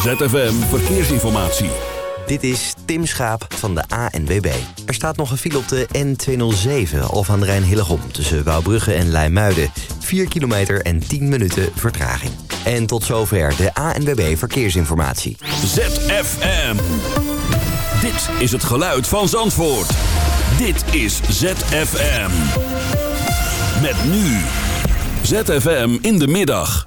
ZFM Verkeersinformatie. Dit is Tim Schaap van de ANWB. Er staat nog een file op de N207 of aan de Rijn-Hillegom... tussen Wouwbrugge en Leimuiden. 4 kilometer en 10 minuten vertraging. En tot zover de ANWB Verkeersinformatie. ZFM. Dit is het geluid van Zandvoort. Dit is ZFM. Met nu. ZFM in de middag.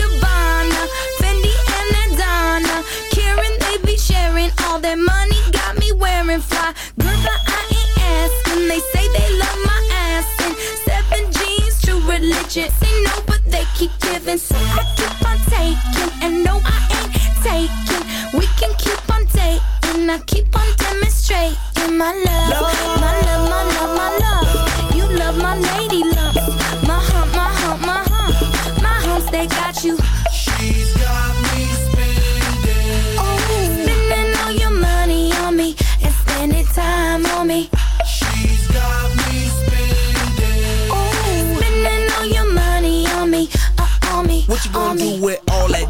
religion. Say no, but they keep giving. So I keep on taking. And no, I ain't taking. We can keep on dating. I keep on demonstrating my love. My love,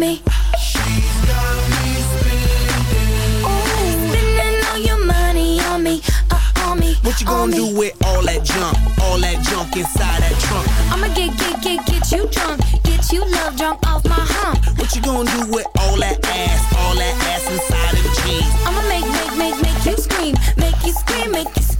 Me. She's got me spending. Oh, spending all your money on me, uh, on me. What you gonna do with all that junk? All that junk inside that trunk? I'ma get, get, get, get you drunk, get you love drunk off my hump. What you gonna do with all that ass? All that ass inside them jeans? I'ma make, make, make, make you scream, make you scream, make you scream.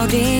clouding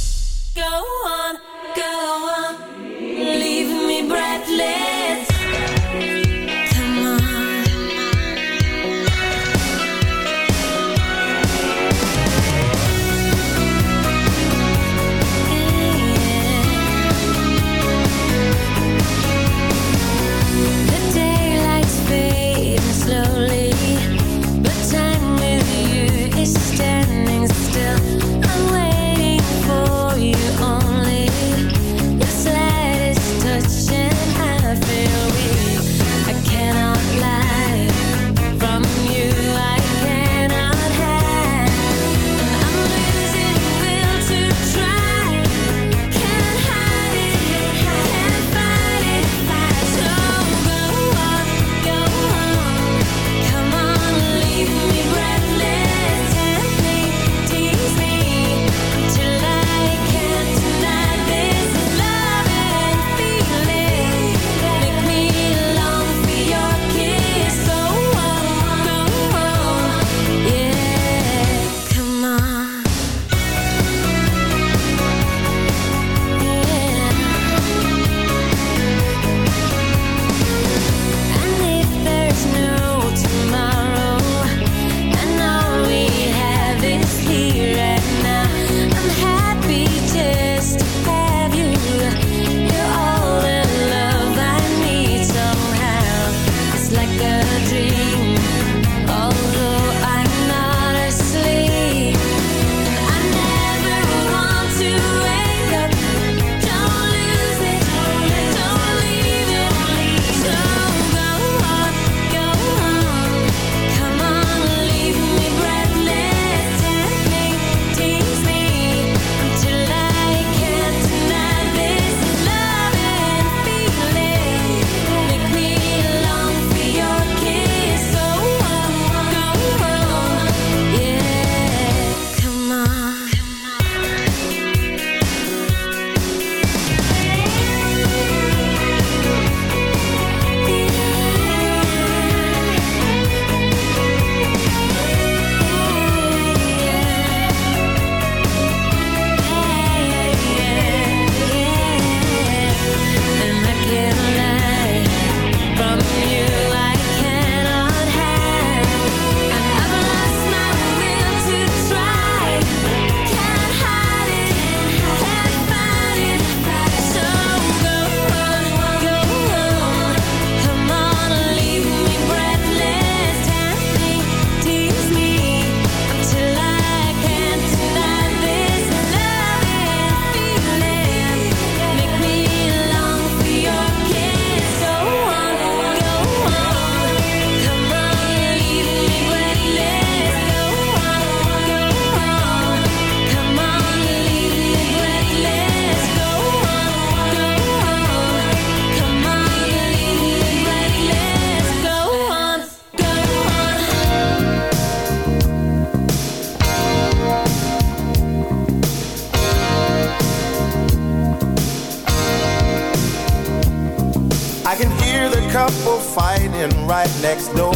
Right next door.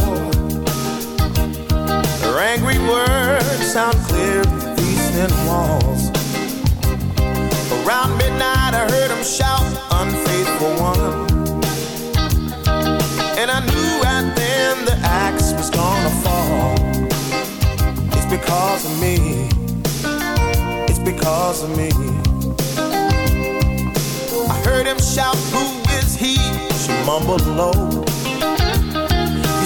Her angry words sound clear through the thin walls. Around midnight, I heard him shout, unfaithful one. And I knew right then the axe was gonna fall. It's because of me. It's because of me. I heard him shout, Who is he? She mumbled low.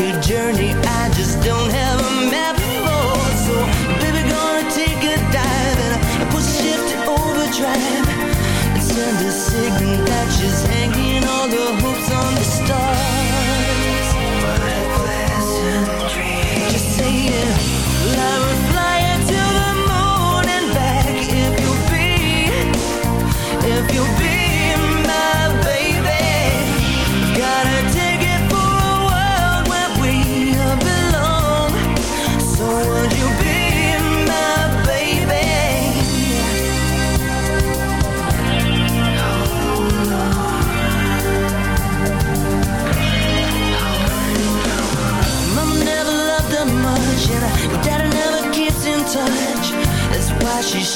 A journey. I just don't have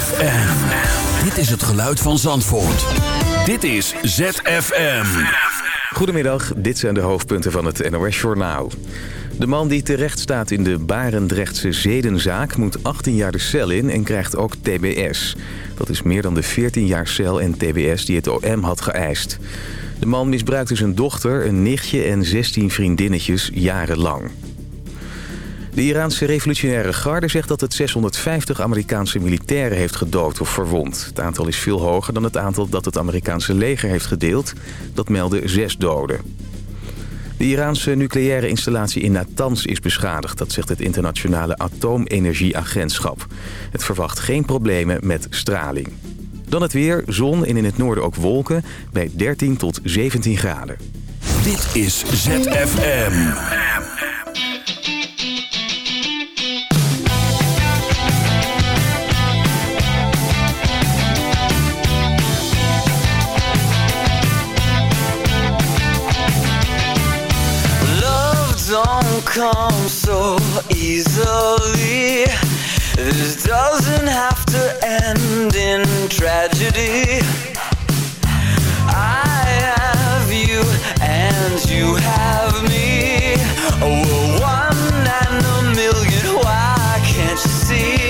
ZFM. Dit is het geluid van Zandvoort. Dit is ZFM. Goedemiddag, dit zijn de hoofdpunten van het NOS-journaal. De man die terecht staat in de Barendrechtse zedenzaak... moet 18 jaar de cel in en krijgt ook TBS. Dat is meer dan de 14 jaar cel en TBS die het OM had geëist. De man misbruikte zijn dochter, een nichtje en 16 vriendinnetjes jarenlang. De Iraanse revolutionaire garde zegt dat het 650 Amerikaanse militairen heeft gedood of verwond. Het aantal is veel hoger dan het aantal dat het Amerikaanse leger heeft gedeeld. Dat melden zes doden. De Iraanse nucleaire installatie in Natanz is beschadigd. Dat zegt het internationale atoomenergieagentschap. Het verwacht geen problemen met straling. Dan het weer, zon en in het noorden ook wolken bij 13 tot 17 graden. Dit is ZFM. Come so easily. This doesn't have to end in tragedy. I have you and you have me. Oh, we're one and a million. Why can't you see?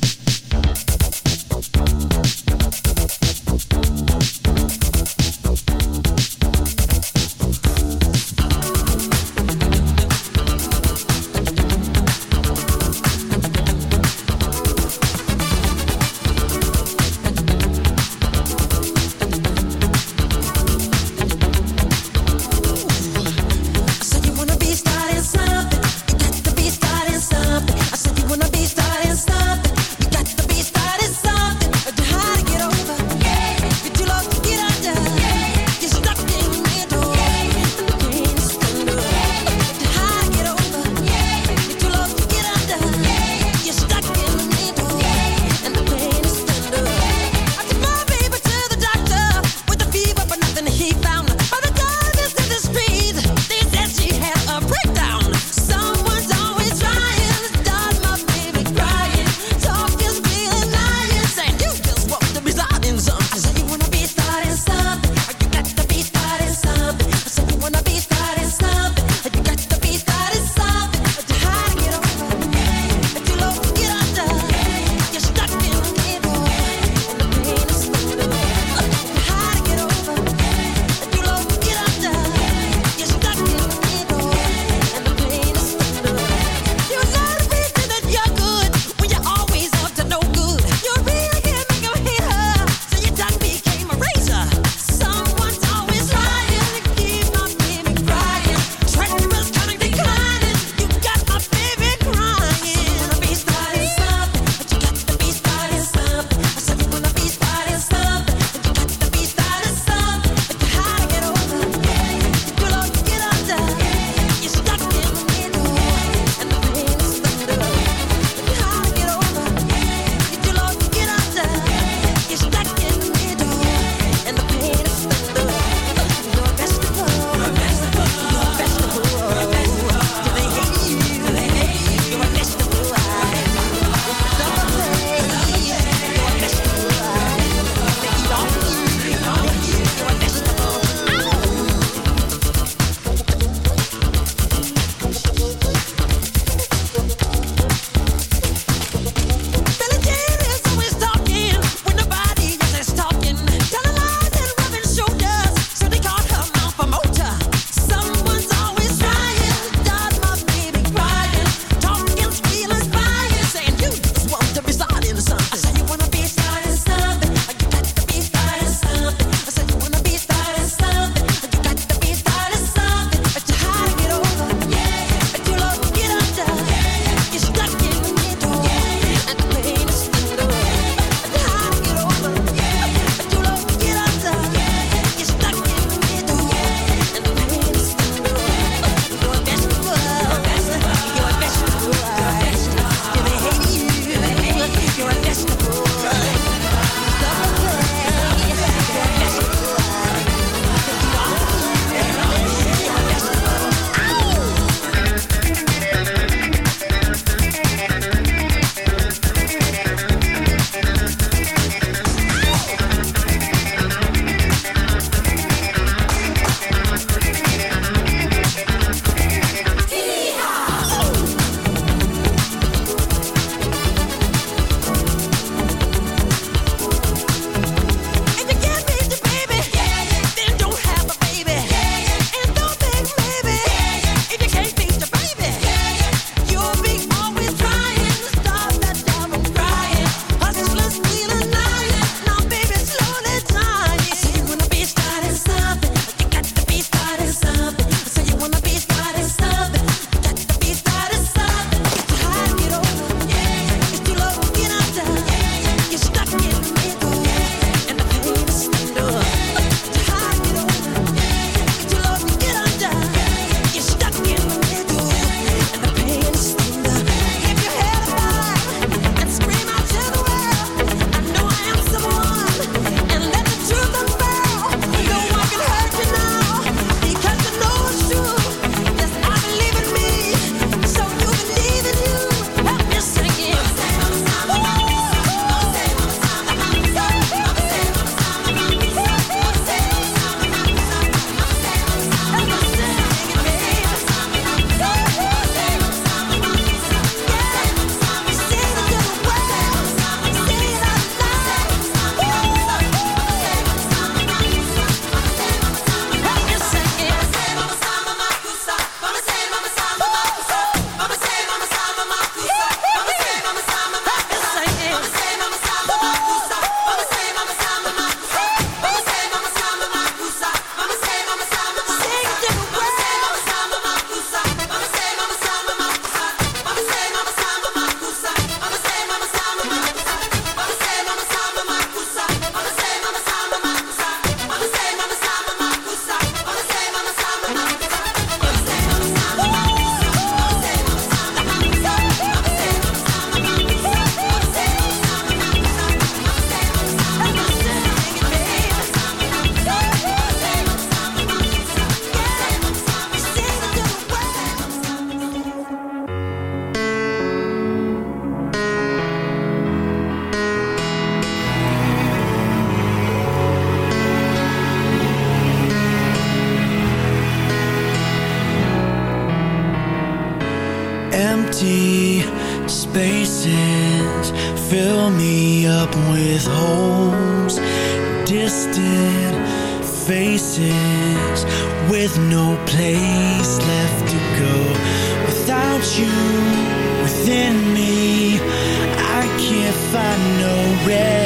Find no rest.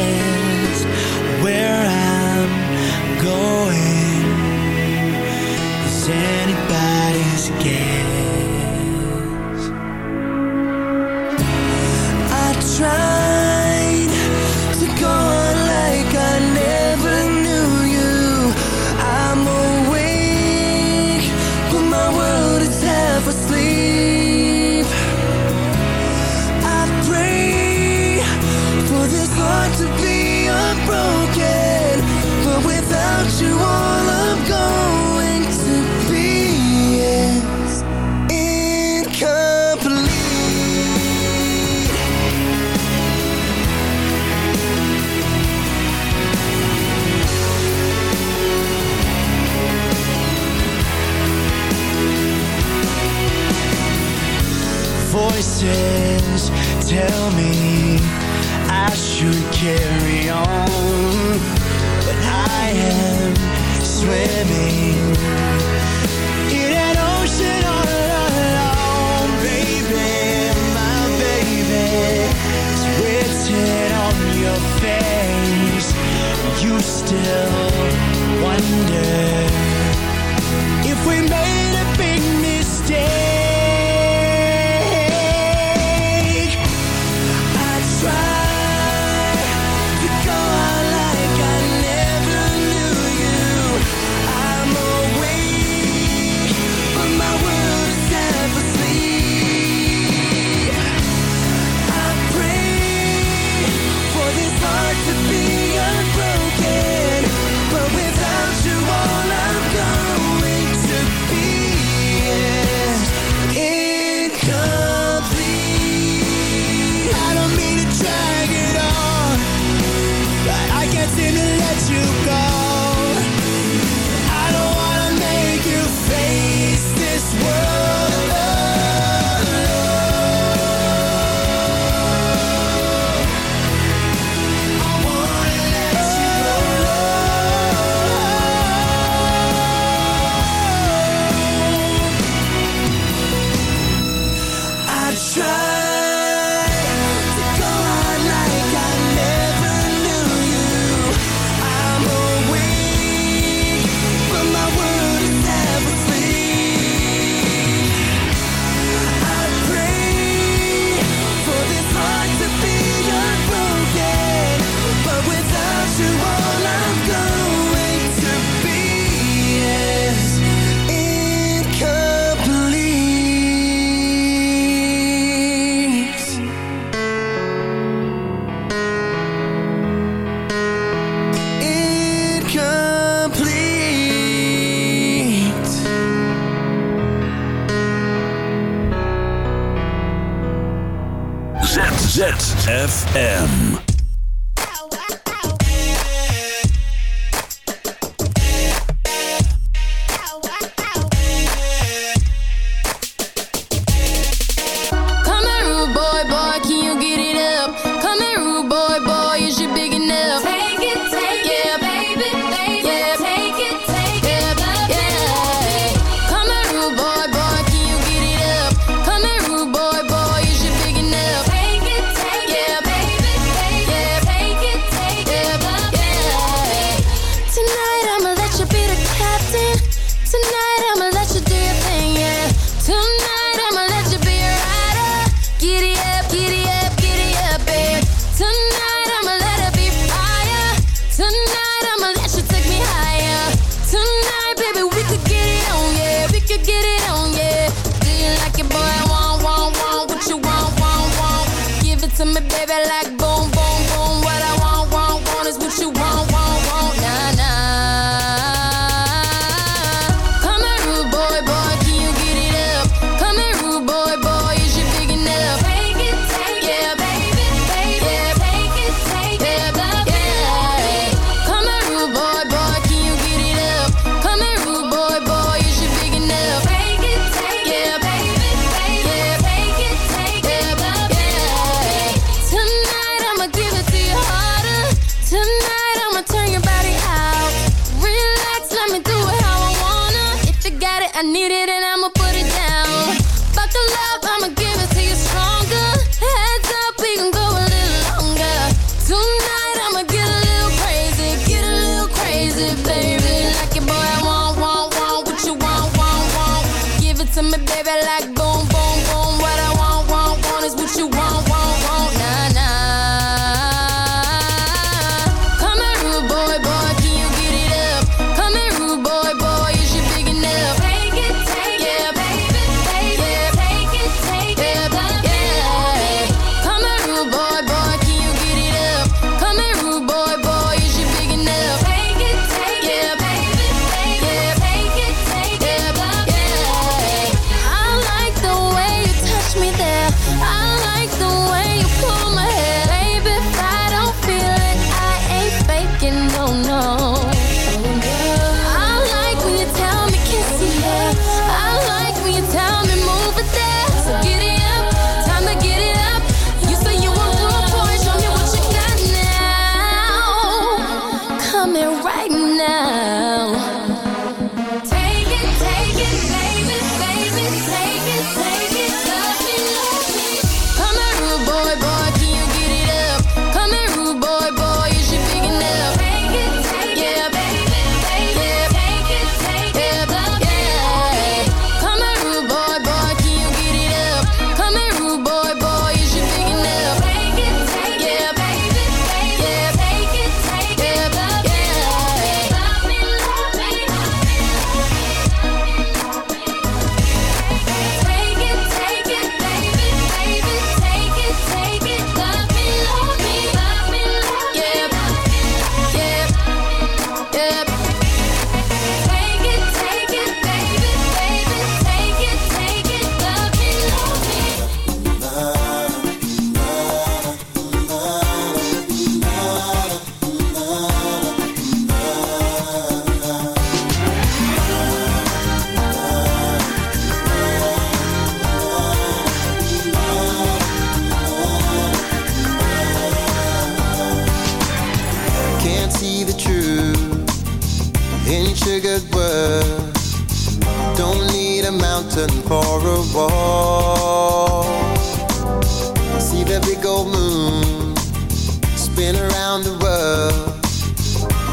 been around the world.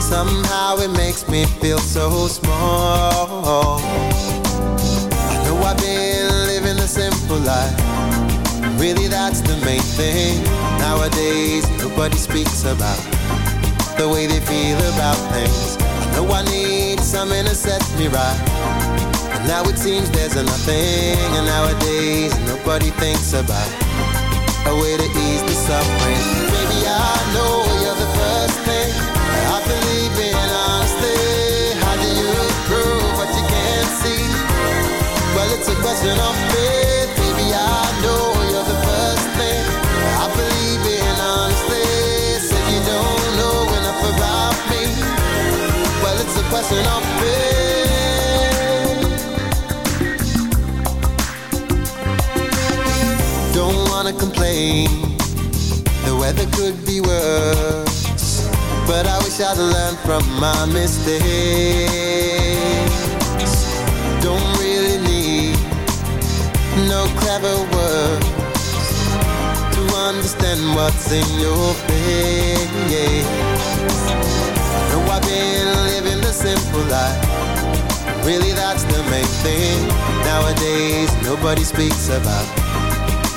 Somehow it makes me feel so small. I know I've been living a simple life. Really that's the main thing Nowadays nobody speaks about. The way they feel about things. I know I need something to set me right. And now it seems there's nothing And nowadays nobody thinks about A way to ease the suffering. faith. Baby, I know you're the first thing I believe in, honestly. You don't know enough about me. Well, it's a question of faith. Don't wanna complain. The weather could be worse. But I wish I'd learned from my mistakes never works To understand what's in your face. No, I've been living the simple life Really that's the main thing. Nowadays nobody speaks about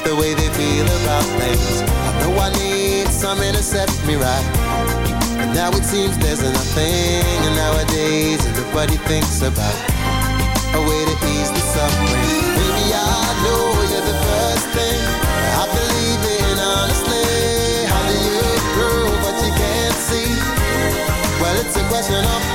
The way they feel about things. I know I need something to set me right But now it seems there's nothing. And nowadays everybody thinks about A way to ease the suffering question of